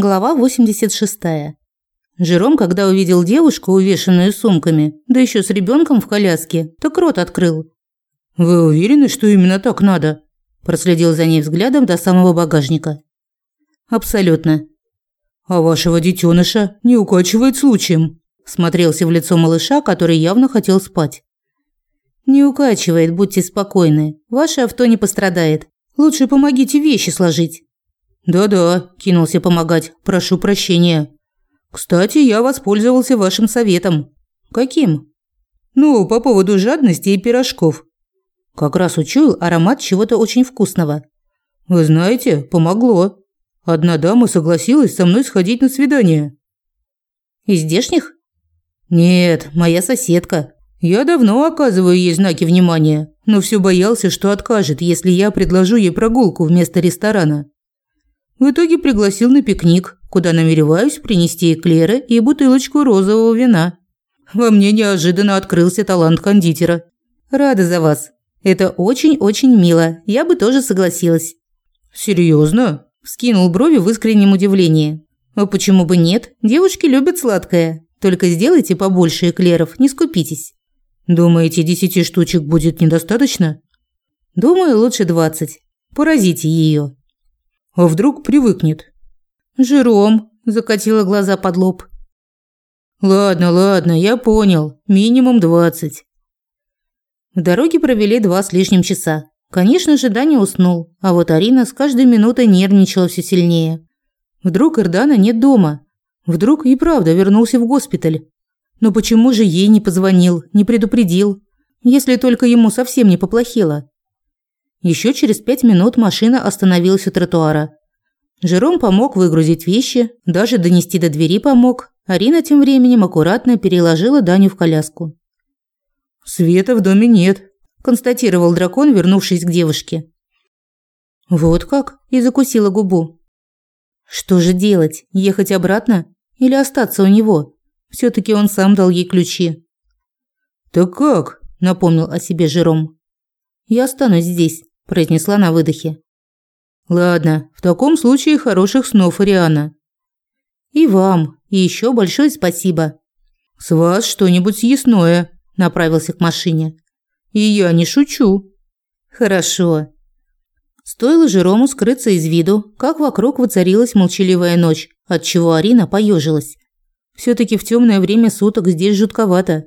Глава 86. Жером, когда увидел девушку, увешанную сумками, да еще с ребенком в коляске, так рот открыл. «Вы уверены, что именно так надо?» Проследил за ней взглядом до самого багажника. «Абсолютно». «А вашего детеныша не укачивает случаем?» Смотрелся в лицо малыша, который явно хотел спать. «Не укачивает, будьте спокойны. Ваше авто не пострадает. Лучше помогите вещи сложить». «Да-да», – кинулся помогать. «Прошу прощения. Кстати, я воспользовался вашим советом». «Каким?» «Ну, по поводу жадности и пирожков». Как раз учуял аромат чего-то очень вкусного. «Вы знаете, помогло. Одна дама согласилась со мной сходить на свидание». «Из здешних?» «Нет, моя соседка. Я давно оказываю ей знаки внимания, но все боялся, что откажет, если я предложу ей прогулку вместо ресторана. В итоге пригласил на пикник, куда намереваюсь принести эклеры и бутылочку розового вина. Во мне неожиданно открылся талант кондитера. Рада за вас. Это очень-очень мило. Я бы тоже согласилась. Серьезно? Вскинул брови в искреннем удивлении. А почему бы нет? Девушки любят сладкое. Только сделайте побольше эклеров, не скупитесь. Думаете, десяти штучек будет недостаточно? Думаю, лучше двадцать. Поразите ее. А вдруг привыкнет? Жиром, закатила глаза под лоб. Ладно, ладно, я понял. Минимум двадцать. В дороге провели два с лишним часа. Конечно же, Даня уснул, а вот Арина с каждой минутой нервничала все сильнее. Вдруг Ирдана нет дома. Вдруг и правда вернулся в госпиталь. Но почему же ей не позвонил, не предупредил, если только ему совсем не поплохело? Еще через пять минут машина остановилась у тротуара. Жером помог выгрузить вещи, даже донести до двери помог. Арина тем временем аккуратно переложила Даню в коляску. «Света в доме нет», – констатировал дракон, вернувшись к девушке. «Вот как?» – и закусила губу. «Что же делать? Ехать обратно? Или остаться у него? все таки он сам дал ей ключи». «Так как?» – напомнил о себе Жером. «Я останусь здесь произнесла на выдохе. Ладно, в таком случае хороших снов, Ариана. И вам, и еще большое спасибо. С вас что-нибудь съестное, направился к машине. И я не шучу. Хорошо. Стоило Жерому скрыться из виду, как вокруг воцарилась молчаливая ночь, от чего Арина поежилась. все таки в темное время суток здесь жутковато.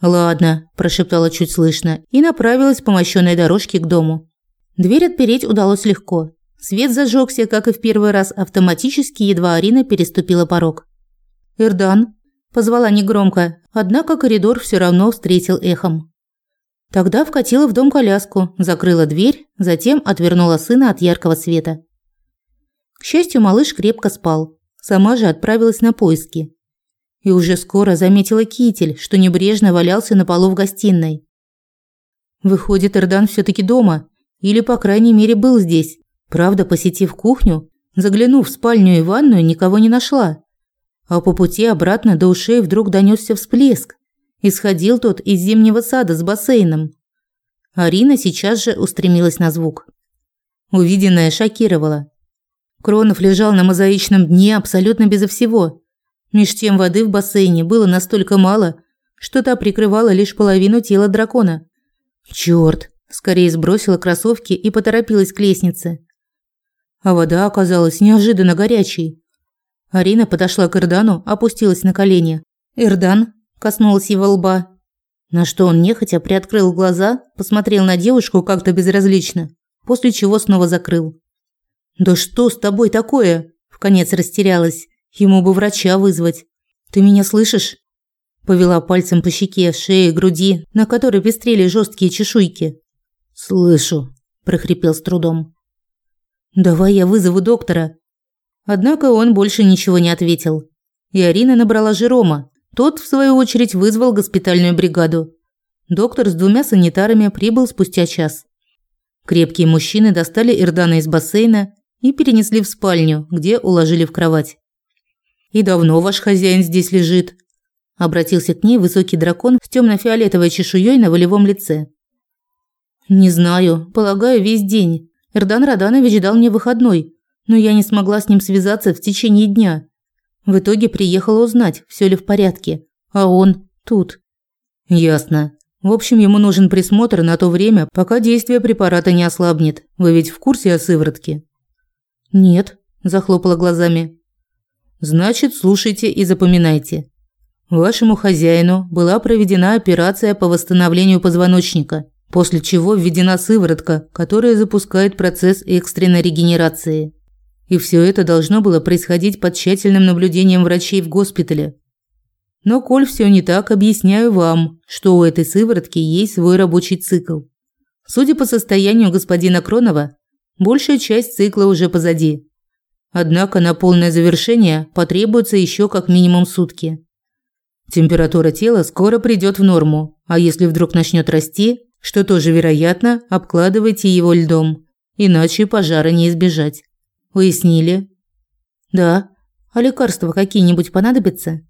«Ладно», – прошептала чуть слышно и направилась по мощенной дорожке к дому. Дверь отпереть удалось легко. Свет зажегся, как и в первый раз, автоматически, едва Арина переступила порог. «Ирдан», – позвала негромко, однако коридор все равно встретил эхом. Тогда вкатила в дом коляску, закрыла дверь, затем отвернула сына от яркого света. К счастью, малыш крепко спал. Сама же отправилась на поиски. И уже скоро заметила китель, что небрежно валялся на полу в гостиной. Выходит, Ирдан все таки дома, или, по крайней мере, был здесь. Правда, посетив кухню, заглянув в спальню и ванную, никого не нашла. А по пути обратно до ушей вдруг донесся всплеск. Исходил тот из зимнего сада с бассейном. Арина сейчас же устремилась на звук. Увиденное шокировало. Кронов лежал на мозаичном дне абсолютно безо всего. Меж тем воды в бассейне было настолько мало, что та прикрывала лишь половину тела дракона. Чёрт! Скорее сбросила кроссовки и поторопилась к лестнице. А вода оказалась неожиданно горячей. Арина подошла к Ирдану, опустилась на колени. «Ирдан?» – коснулась его лба. На что он нехотя приоткрыл глаза, посмотрел на девушку как-то безразлично, после чего снова закрыл. «Да что с тобой такое?» – вконец растерялась. Ему бы врача вызвать. «Ты меня слышишь?» Повела пальцем по щеке, шее, груди, на которой пестрели жесткие чешуйки. «Слышу», – прохрипел с трудом. «Давай я вызову доктора». Однако он больше ничего не ответил. И Арина набрала Жерома. Тот, в свою очередь, вызвал госпитальную бригаду. Доктор с двумя санитарами прибыл спустя час. Крепкие мужчины достали Ирдана из бассейна и перенесли в спальню, где уложили в кровать. «И давно ваш хозяин здесь лежит?» Обратился к ней высокий дракон с темно-фиолетовой чешуей на волевом лице. «Не знаю. Полагаю, весь день. Эрдан Раданович дал мне выходной. но я не смогла с ним связаться в течение дня. В итоге приехала узнать, все ли в порядке, а он тут. Ясно. В общем, ему нужен присмотр на то время, пока действие препарата не ослабнет. Вы ведь в курсе о сыворотке? Нет, захлопала глазами. Значит, слушайте и запоминайте. Вашему хозяину была проведена операция по восстановлению позвоночника, после чего введена сыворотка, которая запускает процесс экстренной регенерации. И все это должно было происходить под тщательным наблюдением врачей в госпитале. Но коль все не так, объясняю вам, что у этой сыворотки есть свой рабочий цикл. Судя по состоянию господина Кронова, большая часть цикла уже позади. Однако на полное завершение потребуется еще как минимум сутки. Температура тела скоро придет в норму, а если вдруг начнет расти, что тоже вероятно, обкладывайте его льдом, иначе пожара не избежать. Уяснили? Да. А лекарства какие-нибудь понадобятся?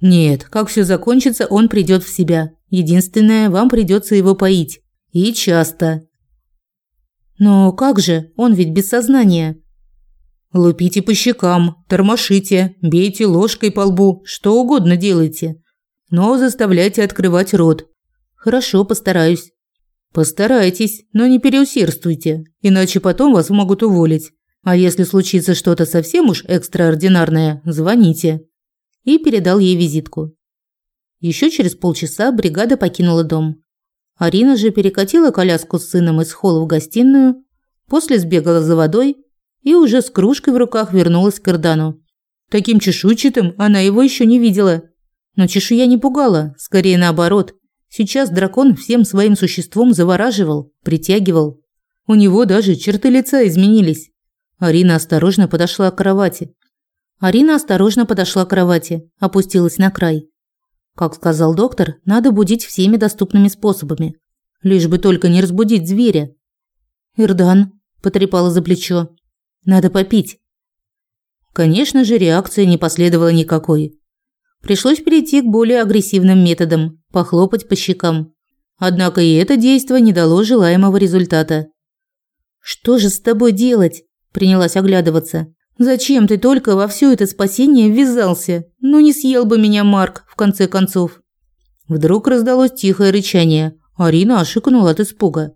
Нет, как все закончится, он придет в себя. Единственное, вам придется его поить. И часто. Но как же? Он ведь без сознания. Лупите по щекам, тормошите, бейте ложкой по лбу, что угодно делайте. Но заставляйте открывать рот. Хорошо, постараюсь. Постарайтесь, но не переусердствуйте, иначе потом вас могут уволить. А если случится что-то совсем уж экстраординарное, звоните. И передал ей визитку. Еще через полчаса бригада покинула дом. Арина же перекатила коляску с сыном из холла в гостиную, после сбегала за водой и уже с кружкой в руках вернулась к Ирдану. Таким чешуйчатым она его еще не видела. Но чешуя не пугала, скорее наоборот. Сейчас дракон всем своим существом завораживал, притягивал. У него даже черты лица изменились. Арина осторожно подошла к кровати. Арина осторожно подошла к кровати, опустилась на край. Как сказал доктор, надо будить всеми доступными способами, лишь бы только не разбудить зверя. Ирдан потрепала за плечо. Надо попить. Конечно же, реакции не последовало никакой. Пришлось перейти к более агрессивным методам похлопать по щекам. Однако и это действие не дало желаемого результата. Что же с тобой делать? принялась оглядываться. Зачем ты только во все это спасение ввязался? Ну не съел бы меня Марк в конце концов. Вдруг раздалось тихое рычание. Арина ошикнула от испуга.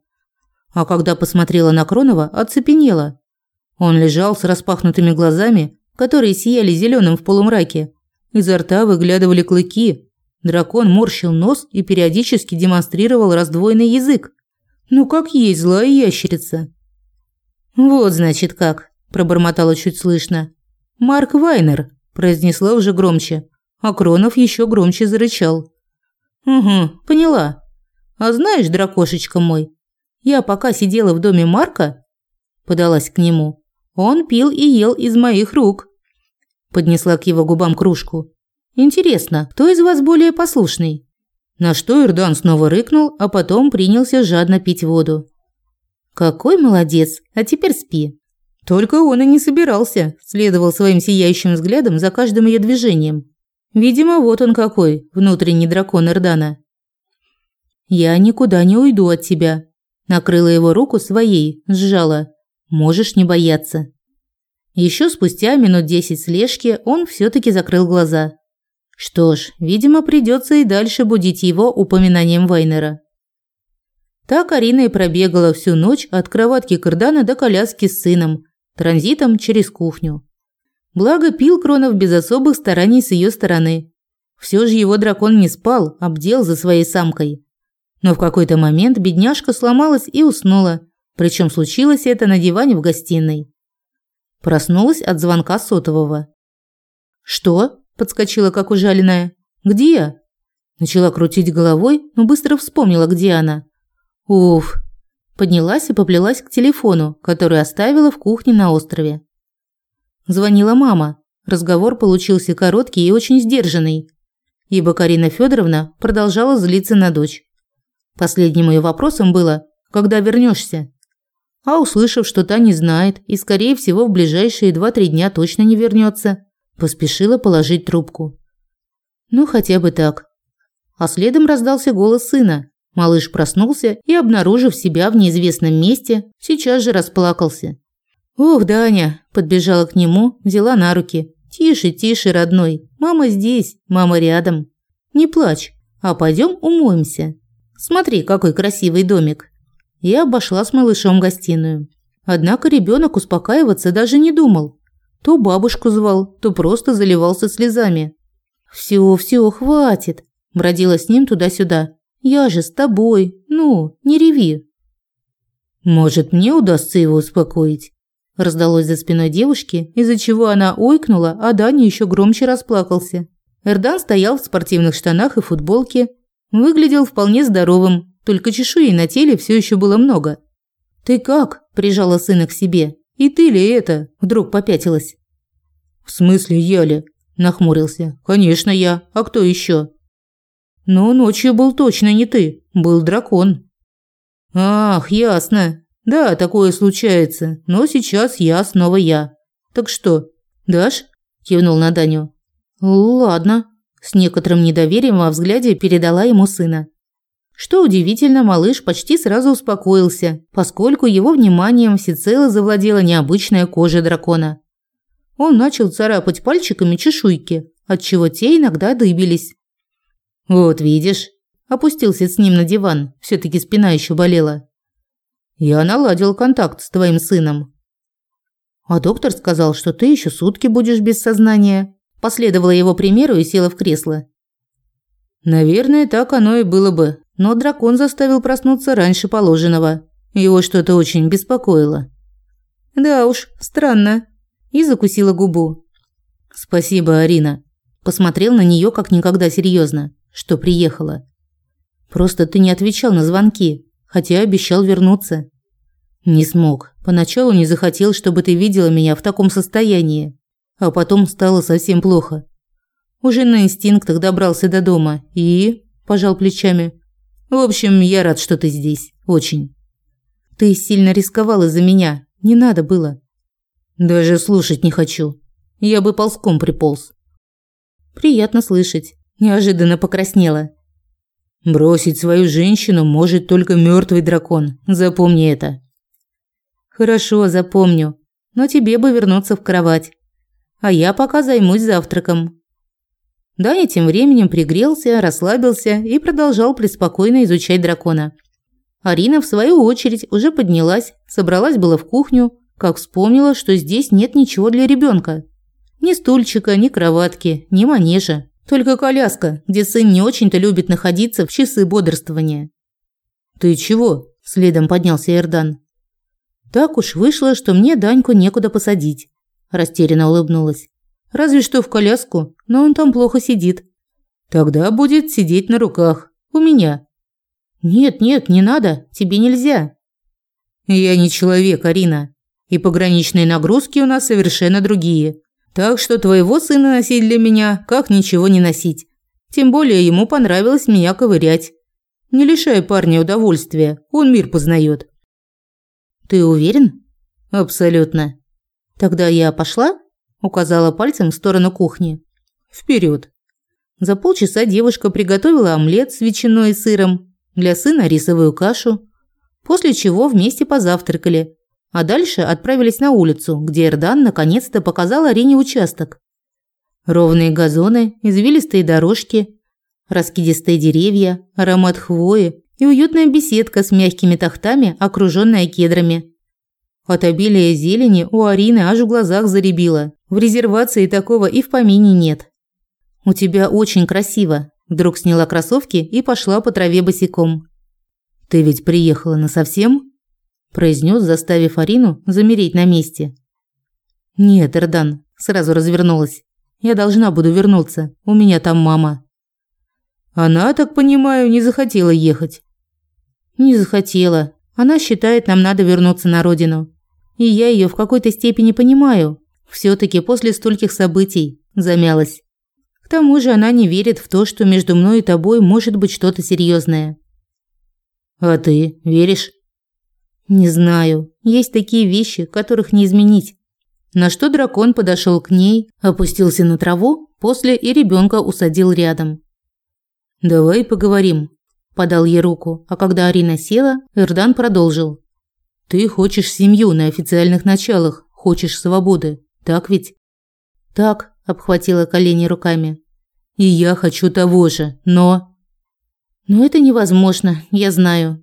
А когда посмотрела на Кронова, оцепенела. Он лежал с распахнутыми глазами, которые сияли зеленым в полумраке. Изо рта выглядывали клыки. Дракон морщил нос и периодически демонстрировал раздвоенный язык. Ну как есть злая ящерица. Вот, значит, как, пробормотала чуть слышно. Марк Вайнер, произнесла уже громче, а Кронов еще громче зарычал. Угу, поняла. А знаешь, дракошечка мой, я пока сидела в доме Марка, подалась к нему. Он пил и ел из моих рук. Поднесла к его губам кружку. Интересно, кто из вас более послушный? На что Ирдан снова рыкнул, а потом принялся жадно пить воду. Какой молодец, а теперь спи. Только он и не собирался, следовал своим сияющим взглядом за каждым ее движением. Видимо, вот он какой, внутренний дракон Ирдана. Я никуда не уйду от тебя. Накрыла его руку своей, сжала. Можешь не бояться. Еще спустя минут десять слежки он все таки закрыл глаза. Что ж, видимо, придется и дальше будить его упоминанием Вайнера. Так Арина и пробегала всю ночь от кроватки Кардана до коляски с сыном, транзитом через кухню. Благо пил Кронов без особых стараний с ее стороны. Все же его дракон не спал, обдел за своей самкой. Но в какой-то момент бедняжка сломалась и уснула, причем случилось это на диване в гостиной. Проснулась от звонка сотового. «Что?» – подскочила как ужаленная. «Где я?» Начала крутить головой, но быстро вспомнила, где она. Уф. Поднялась и поплелась к телефону, который оставила в кухне на острове. Звонила мама. Разговор получился короткий и очень сдержанный, ибо Карина Федоровна продолжала злиться на дочь. Последним ее вопросом было «Когда вернешься? А услышав, что та не знает и, скорее всего, в ближайшие 2-3 дня точно не вернется, поспешила положить трубку. Ну, хотя бы так. А следом раздался голос сына. Малыш проснулся и, обнаружив себя в неизвестном месте, сейчас же расплакался. Ох, Даня, подбежала к нему, взяла на руки. Тише, тише, родной. Мама здесь, мама рядом. Не плачь, а пойдем умоемся. Смотри, какой красивый домик. Я обошла с малышом гостиную. Однако ребенок успокаиваться даже не думал. То бабушку звал, то просто заливался слезами. «Всё, всё, хватит!» Бродила с ним туда-сюда. «Я же с тобой. Ну, не реви!» «Может, мне удастся его успокоить?» Раздалось за спиной девушки, из-за чего она ойкнула, а Даня еще громче расплакался. Эрдан стоял в спортивных штанах и футболке. Выглядел вполне здоровым, только чешуи на теле все еще было много. «Ты как?» – прижала сына к себе. «И ты ли это?» – вдруг попятилась. «В смысле я ли?» – нахмурился. «Конечно я. А кто еще?» «Но ночью был точно не ты. Был дракон». «Ах, ясно. Да, такое случается. Но сейчас я снова я. Так что, дашь?» – кивнул на Даню. «Ладно». С некоторым недоверием во взгляде передала ему сына. Что удивительно, малыш почти сразу успокоился, поскольку его вниманием всецело завладела необычная кожа дракона. Он начал царапать пальчиками чешуйки, отчего те иногда дыбились. «Вот видишь», – опустился с ним на диван, все таки спина еще болела. «Я наладил контакт с твоим сыном». «А доктор сказал, что ты еще сутки будешь без сознания», – последовала его примеру и села в кресло. «Наверное, так оно и было бы», но дракон заставил проснуться раньше положенного. Его что-то очень беспокоило. Да уж, странно. И закусила губу. Спасибо, Арина. Посмотрел на нее как никогда серьезно, что приехала. Просто ты не отвечал на звонки, хотя обещал вернуться. Не смог. Поначалу не захотел, чтобы ты видела меня в таком состоянии, а потом стало совсем плохо. Уже на инстинктах добрался до дома и пожал плечами. В общем, я рад, что ты здесь. Очень. Ты сильно рисковал из-за меня. Не надо было. Даже слушать не хочу. Я бы ползком приполз. Приятно слышать. Неожиданно покраснела. Бросить свою женщину может только мертвый дракон. Запомни это. Хорошо, запомню. Но тебе бы вернуться в кровать. А я пока займусь завтраком. Даня тем временем пригрелся, расслабился и продолжал преспокойно изучать дракона. Арина, в свою очередь, уже поднялась, собралась было в кухню, как вспомнила, что здесь нет ничего для ребенка. Ни стульчика, ни кроватки, ни манежа. Только коляска, где сын не очень-то любит находиться в часы бодрствования. «Ты чего?» – следом поднялся Эрдан. «Так уж вышло, что мне Даньку некуда посадить», – растерянно улыбнулась. Разве что в коляску, но он там плохо сидит. Тогда будет сидеть на руках. У меня. Нет, нет, не надо. Тебе нельзя. Я не человек, Арина. И пограничные нагрузки у нас совершенно другие. Так что твоего сына носить для меня, как ничего не носить. Тем более ему понравилось меня ковырять. Не лишай парня удовольствия, он мир познает. Ты уверен? Абсолютно. Тогда я пошла? Указала пальцем в сторону кухни. Вперед. За полчаса девушка приготовила омлет с ветчиной и сыром, для сына рисовую кашу, после чего вместе позавтракали, а дальше отправились на улицу, где Эрдан наконец-то показал Арине участок. Ровные газоны, извилистые дорожки, раскидистые деревья, аромат хвои и уютная беседка с мягкими тахтами, окруженная кедрами. От обилия зелени у Арины аж в глазах заребило. В резервации такого и в помине нет. У тебя очень красиво. Вдруг сняла кроссовки и пошла по траве босиком. Ты ведь приехала на совсем? произнес, заставив Арину замереть на месте. Нет, Эрдан, сразу развернулась. Я должна буду вернуться. У меня там мама. Она, так понимаю, не захотела ехать. Не захотела. Она считает, нам надо вернуться на родину. И я ее в какой-то степени понимаю. все таки после стольких событий замялась. К тому же она не верит в то, что между мной и тобой может быть что-то серьезное. А ты веришь? Не знаю. Есть такие вещи, которых не изменить. На что дракон подошел к ней, опустился на траву, после и ребенка усадил рядом. Давай поговорим, подал ей руку, а когда Арина села, Эрдан продолжил. Ты хочешь семью на официальных началах, хочешь свободы, так ведь? Так, обхватила колени руками. И я хочу того же, но Но это невозможно, я знаю.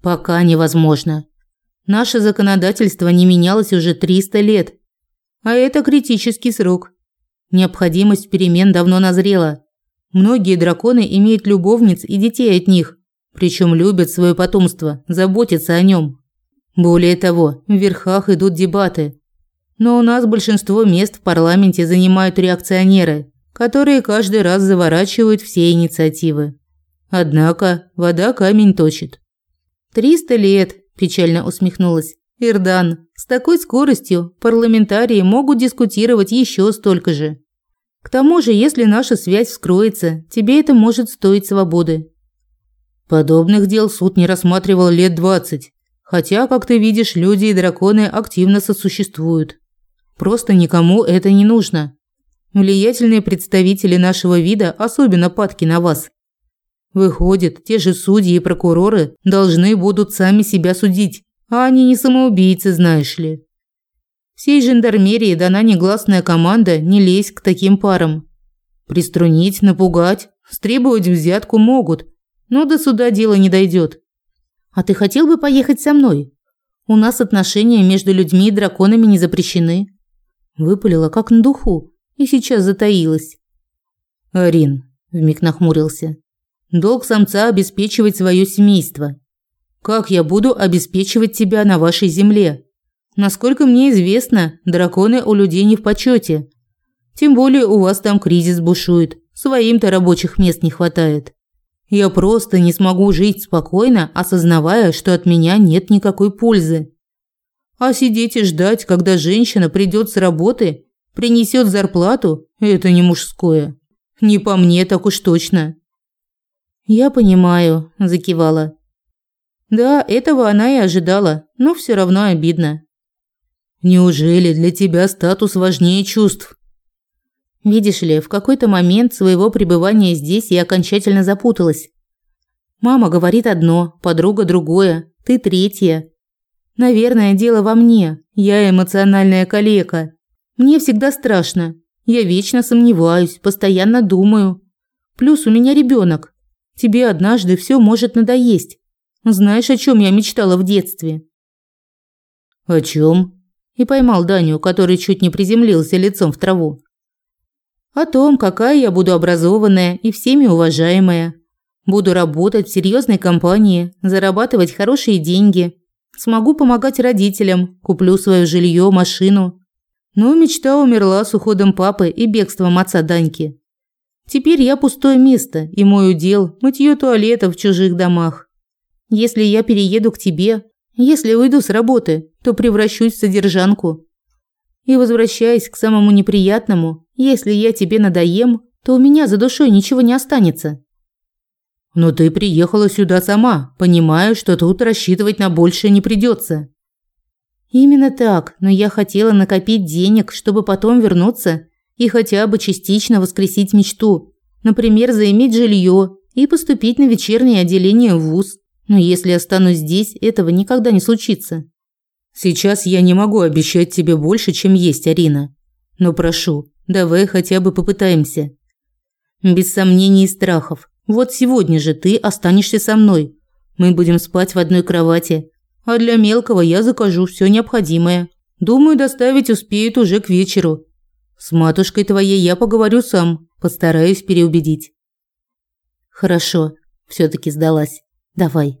Пока невозможно. Наше законодательство не менялось уже 300 лет. А это критический срок. Необходимость перемен давно назрела. Многие драконы имеют любовниц и детей от них, причем любят свое потомство, заботятся о нем. Более того, в верхах идут дебаты. Но у нас большинство мест в парламенте занимают реакционеры, которые каждый раз заворачивают все инициативы. Однако вода камень точит. «Триста лет», – печально усмехнулась. «Ирдан, с такой скоростью парламентарии могут дискутировать еще столько же. К тому же, если наша связь вскроется, тебе это может стоить свободы». Подобных дел суд не рассматривал лет двадцать. Хотя, как ты видишь, люди и драконы активно сосуществуют. Просто никому это не нужно. Влиятельные представители нашего вида особенно падки на вас. Выходит, те же судьи и прокуроры должны будут сами себя судить, а они не самоубийцы, знаешь ли. Всей жандармерии дана негласная команда не лезть к таким парам. Приструнить, напугать, стребовать взятку могут, но до суда дело не дойдет. А ты хотел бы поехать со мной? У нас отношения между людьми и драконами не запрещены. Выпалила как на духу и сейчас затаилась. Арин вмиг нахмурился. Долг самца обеспечивать свое семейство. Как я буду обеспечивать тебя на вашей земле? Насколько мне известно, драконы у людей не в почете. Тем более у вас там кризис бушует. Своим-то рабочих мест не хватает. Я просто не смогу жить спокойно, осознавая, что от меня нет никакой пользы. А сидеть и ждать, когда женщина придет с работы, принесет зарплату это не мужское. Не по мне так уж точно. Я понимаю, закивала. Да, этого она и ожидала, но все равно обидно. Неужели для тебя статус важнее чувств? Видишь ли, в какой-то момент своего пребывания здесь я окончательно запуталась. Мама говорит одно, подруга другое, ты третье. Наверное, дело во мне. Я эмоциональная калека. Мне всегда страшно. Я вечно сомневаюсь, постоянно думаю. Плюс у меня ребенок. Тебе однажды все может надоесть. Знаешь, о чем я мечтала в детстве? О чем? И поймал Даню, который чуть не приземлился лицом в траву. О том, какая я буду образованная и всеми уважаемая. Буду работать в серьезной компании, зарабатывать хорошие деньги. Смогу помогать родителям, куплю свое жилье, машину. Но мечта умерла с уходом папы и бегством отца Даньки. Теперь я пустое место, и мой удел – мытье туалетов в чужих домах. Если я перееду к тебе, если уйду с работы, то превращусь в содержанку. И возвращаясь к самому неприятному, если я тебе надоем, то у меня за душой ничего не останется. Но ты приехала сюда сама, понимая, что тут рассчитывать на большее не придется. Именно так, но я хотела накопить денег, чтобы потом вернуться и хотя бы частично воскресить мечту. Например, заиметь жилье и поступить на вечернее отделение в ВУЗ. Но если останусь здесь, этого никогда не случится. Сейчас я не могу обещать тебе больше, чем есть, Арина. Но прошу, давай хотя бы попытаемся. Без сомнений и страхов. Вот сегодня же ты останешься со мной. Мы будем спать в одной кровати. А для мелкого я закажу все необходимое. Думаю, доставить успеют уже к вечеру. С матушкой твоей я поговорю сам, постараюсь переубедить. Хорошо, все таки сдалась. Давай.